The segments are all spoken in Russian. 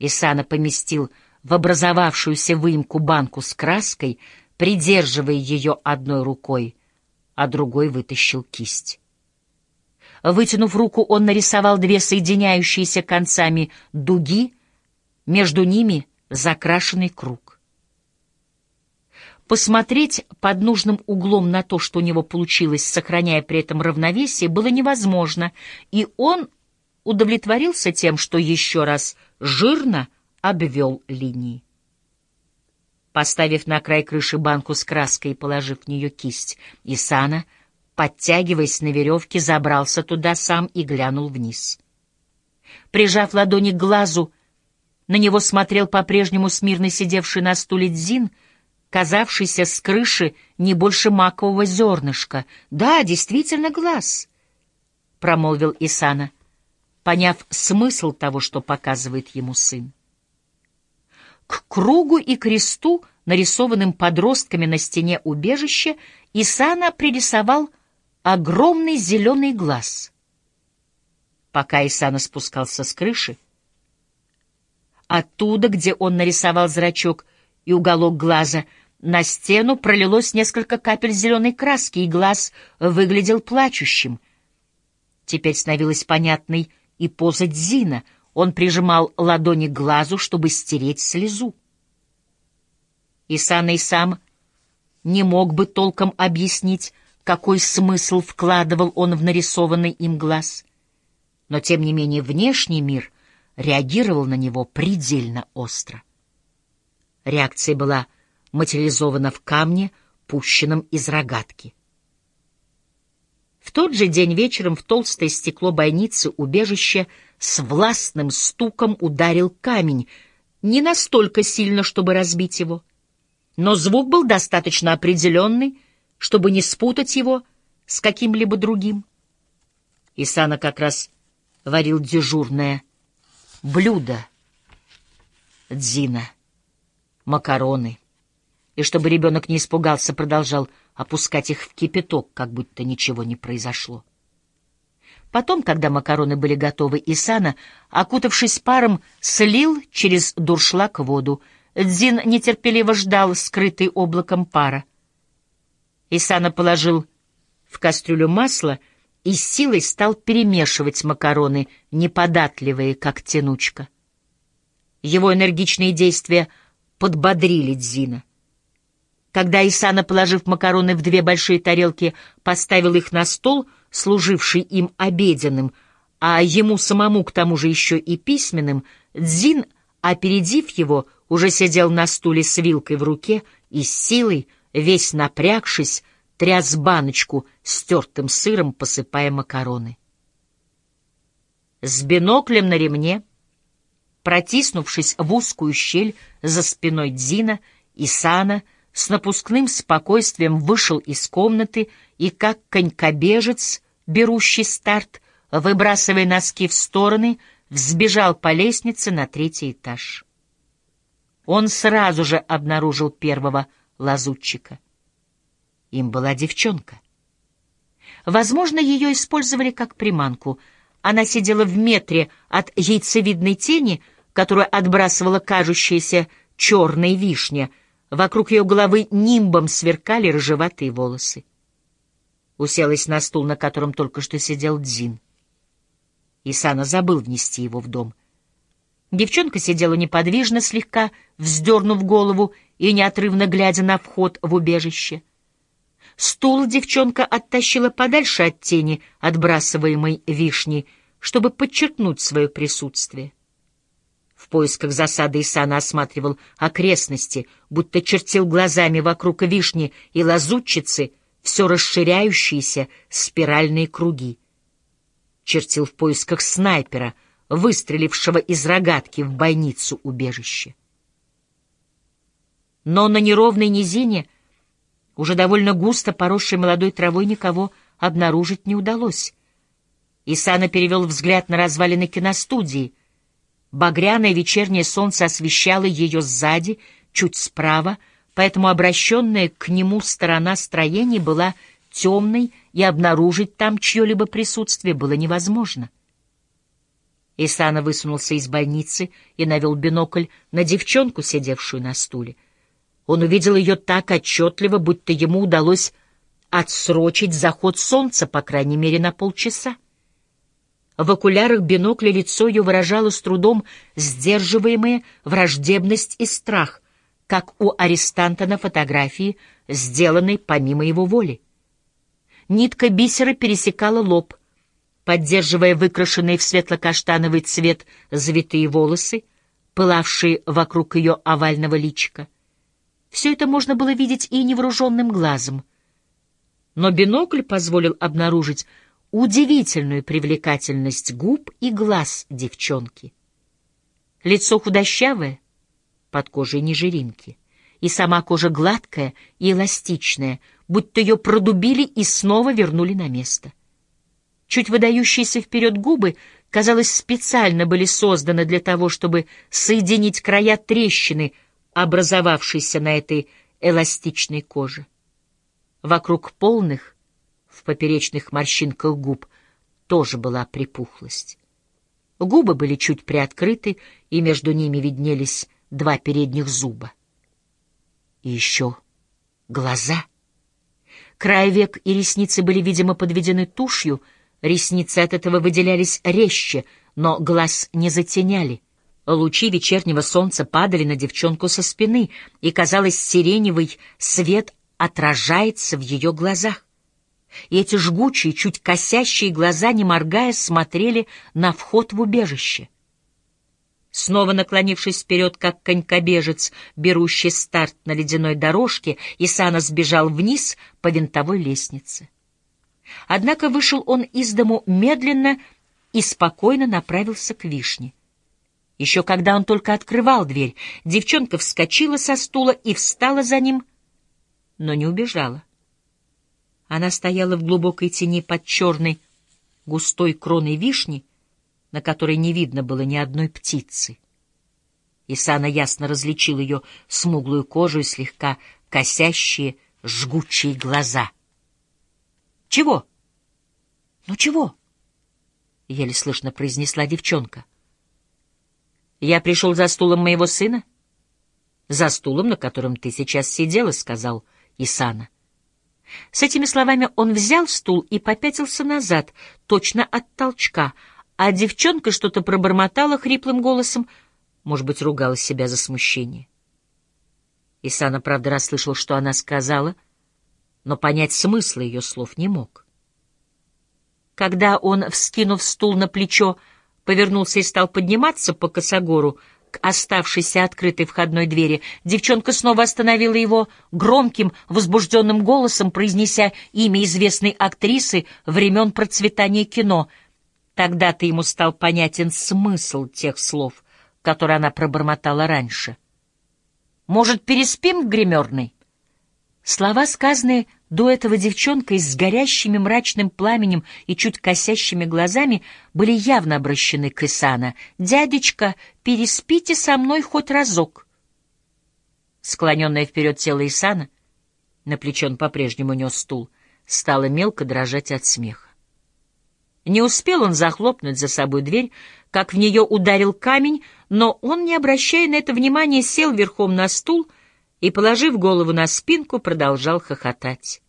Исана поместил в образовавшуюся выемку банку с краской, придерживая ее одной рукой, а другой вытащил кисть. Вытянув руку, он нарисовал две соединяющиеся концами дуги, между ними закрашенный круг. Посмотреть под нужным углом на то, что у него получилось, сохраняя при этом равновесие, было невозможно, и он удовлетворился тем, что еще раз жирно обвел линии. Поставив на край крыши банку с краской и положив в нее кисть, Исана, подтягиваясь на веревке, забрался туда сам и глянул вниз. Прижав ладони к глазу, на него смотрел по-прежнему смирно сидевший на стуле Дзин, казавшийся с крыши не больше макового зернышка. «Да, действительно, глаз», — промолвил Исана, поняв смысл того, что показывает ему сын. К кругу и кресту, нарисованным подростками на стене убежища, Исана пририсовал огромный зеленый глаз. Пока Исана спускался с крыши, оттуда, где он нарисовал зрачок и уголок глаза, на стену пролилось несколько капель зеленой краски, и глаз выглядел плачущим. Теперь становилась понятной и поза Дзина — он прижимал ладони к глазу, чтобы стереть слезу. Исана и сам не мог бы толком объяснить, какой смысл вкладывал он в нарисованный им глаз. Но, тем не менее, внешний мир реагировал на него предельно остро. Реакция была материализована в камне, пущенном из рогатки. В тот же день вечером в толстое стекло бойницы убежища с властным стуком ударил камень, не настолько сильно, чтобы разбить его. Но звук был достаточно определенный, чтобы не спутать его с каким-либо другим. Исана как раз варил дежурное блюдо дзина, макароны, и чтобы ребенок не испугался, продолжал опускать их в кипяток, как будто ничего не произошло. Потом, когда макароны были готовы, Исана, окутавшись паром, слил через дуршлаг воду. Дзин нетерпеливо ждал, скрытый облаком пара. Исана положил в кастрюлю масло и силой стал перемешивать макароны, неподатливые, как тянучка. Его энергичные действия подбодрили Дзина. Когда Исана, положив макароны в две большие тарелки, поставил их на стол — служивший им обеденным, а ему самому к тому же еще и письменным, Дзин, опередив его, уже сидел на стуле с вилкой в руке и с силой, весь напрягшись, тряс баночку с тертым сыром, посыпая макароны. С биноклем на ремне, протиснувшись в узкую щель за спиной Дзина, Исана с напускным спокойствием вышел из комнаты и как конькобежец, берущий старт, выбрасывая носки в стороны, взбежал по лестнице на третий этаж. Он сразу же обнаружил первого лазутчика. Им была девчонка. Возможно, ее использовали как приманку. Она сидела в метре от яйцевидной тени, которую отбрасывала кажущаяся черная вишня. Вокруг ее головы нимбом сверкали рыжеватые волосы уселась на стул, на котором только что сидел Дзин. Исана забыл внести его в дом. Девчонка сидела неподвижно, слегка вздернув голову и неотрывно глядя на вход в убежище. Стул девчонка оттащила подальше от тени, отбрасываемой вишней, чтобы подчеркнуть свое присутствие. В поисках засады Исана осматривал окрестности, будто чертил глазами вокруг вишни и лазутчицы — все расширяющиеся спиральные круги. Чертил в поисках снайпера, выстрелившего из рогатки в бойницу убежища. Но на неровной низине, уже довольно густо поросшей молодой травой, никого обнаружить не удалось. Исана перевел взгляд на развалины киностудии. Багряное вечернее солнце освещало ее сзади, чуть справа — поэтому обращенная к нему сторона строения была темной, и обнаружить там чье-либо присутствие было невозможно. Исана высунулся из больницы и навел бинокль на девчонку, сидевшую на стуле. Он увидел ее так отчетливо, будто ему удалось отсрочить заход солнца, по крайней мере, на полчаса. В окулярах бинокля лицо ее выражало с трудом сдерживаемые враждебность и страх, как у арестанта на фотографии, сделанной помимо его воли. Нитка бисера пересекала лоб, поддерживая выкрашенные в светло-каштановый цвет завитые волосы, пылавшие вокруг ее овального личика. Все это можно было видеть и невооруженным глазом. Но бинокль позволил обнаружить удивительную привлекательность губ и глаз девчонки. Лицо худощавое, под кожей не жиринки, и сама кожа гладкая и эластичная, будто ее продубили и снова вернули на место. Чуть выдающиеся вперед губы, казалось, специально были созданы для того, чтобы соединить края трещины, образовавшейся на этой эластичной коже. Вокруг полных, в поперечных морщинках губ тоже была припухлость. Губы были чуть приоткрыты, и между ними виднелись два передних зуба. И еще глаза. Край век и ресницы были, видимо, подведены тушью, ресницы от этого выделялись резче, но глаз не затеняли. Лучи вечернего солнца падали на девчонку со спины, и, казалось, сиреневый свет отражается в ее глазах и эти жгучие, чуть косящие глаза, не моргая, смотрели на вход в убежище. Снова наклонившись вперед, как конькобежец, берущий старт на ледяной дорожке, Исана сбежал вниз по винтовой лестнице. Однако вышел он из дому медленно и спокойно направился к вишне. Еще когда он только открывал дверь, девчонка вскочила со стула и встала за ним, но не убежала. Она стояла в глубокой тени под черной густой кроной вишни, на которой не видно было ни одной птицы. Исана ясно различил ее смуглую кожу и слегка косящие жгучие глаза. «Чего? Ну чего?» — еле слышно произнесла девчонка. «Я пришел за стулом моего сына?» «За стулом, на котором ты сейчас сидела», — сказал Исана. — с этими словами он взял стул и попятился назад, точно от толчка, а девчонка что-то пробормотала хриплым голосом, может быть, ругала себя за смущение. Исана, правда, расслышал, что она сказала, но понять смысла ее слов не мог. Когда он, вскинув стул на плечо, повернулся и стал подниматься по косогору, к оставшейся открытой входной двери, девчонка снова остановила его громким, возбужденным голосом, произнеся имя известной актрисы времен процветания кино. Тогда-то ему стал понятен смысл тех слов, которые она пробормотала раньше. «Может, переспим в гримерной?» Слова, сказанные до этого девчонкой с горящими мрачным пламенем и чуть косящими глазами, были явно обращены к Исана. «Дядечка, переспите со мной хоть разок». Склоненное вперед тело Исана, на плечо он по-прежнему нес стул, стало мелко дрожать от смеха. Не успел он захлопнуть за собой дверь, как в нее ударил камень, но он, не обращая на это внимания, сел верхом на стул — и, положив голову на спинку, продолжал хохотать.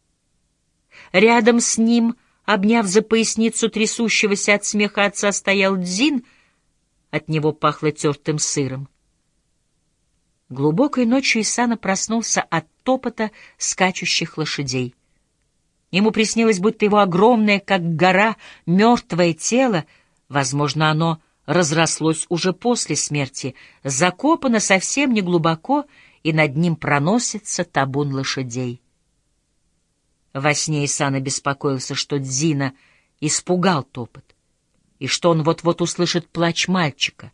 Рядом с ним, обняв за поясницу трясущегося от смеха отца, стоял Дзин, от него пахло тертым сыром. Глубокой ночью Исана проснулся от топота скачущих лошадей. Ему приснилось, будто его огромное, как гора, мертвое тело, возможно, оно разрослось уже после смерти, закопано совсем не глубоко и над ним проносится табун лошадей. Во сне Исана беспокоился, что Дзина испугал топот, и что он вот-вот услышит плач мальчика.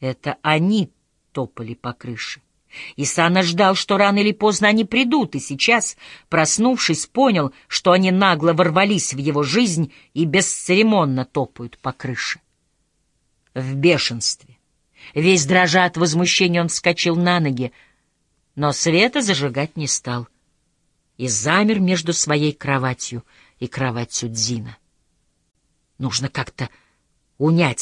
Это они топали по крыше. Исана ждал, что рано или поздно они придут, и сейчас, проснувшись, понял, что они нагло ворвались в его жизнь и бесцеремонно топают по крыше. В бешенстве Весь дрожа от возмущения он вскочил на ноги, но света зажигать не стал и замер между своей кроватью и кроватью Дзина. Нужно как-то унять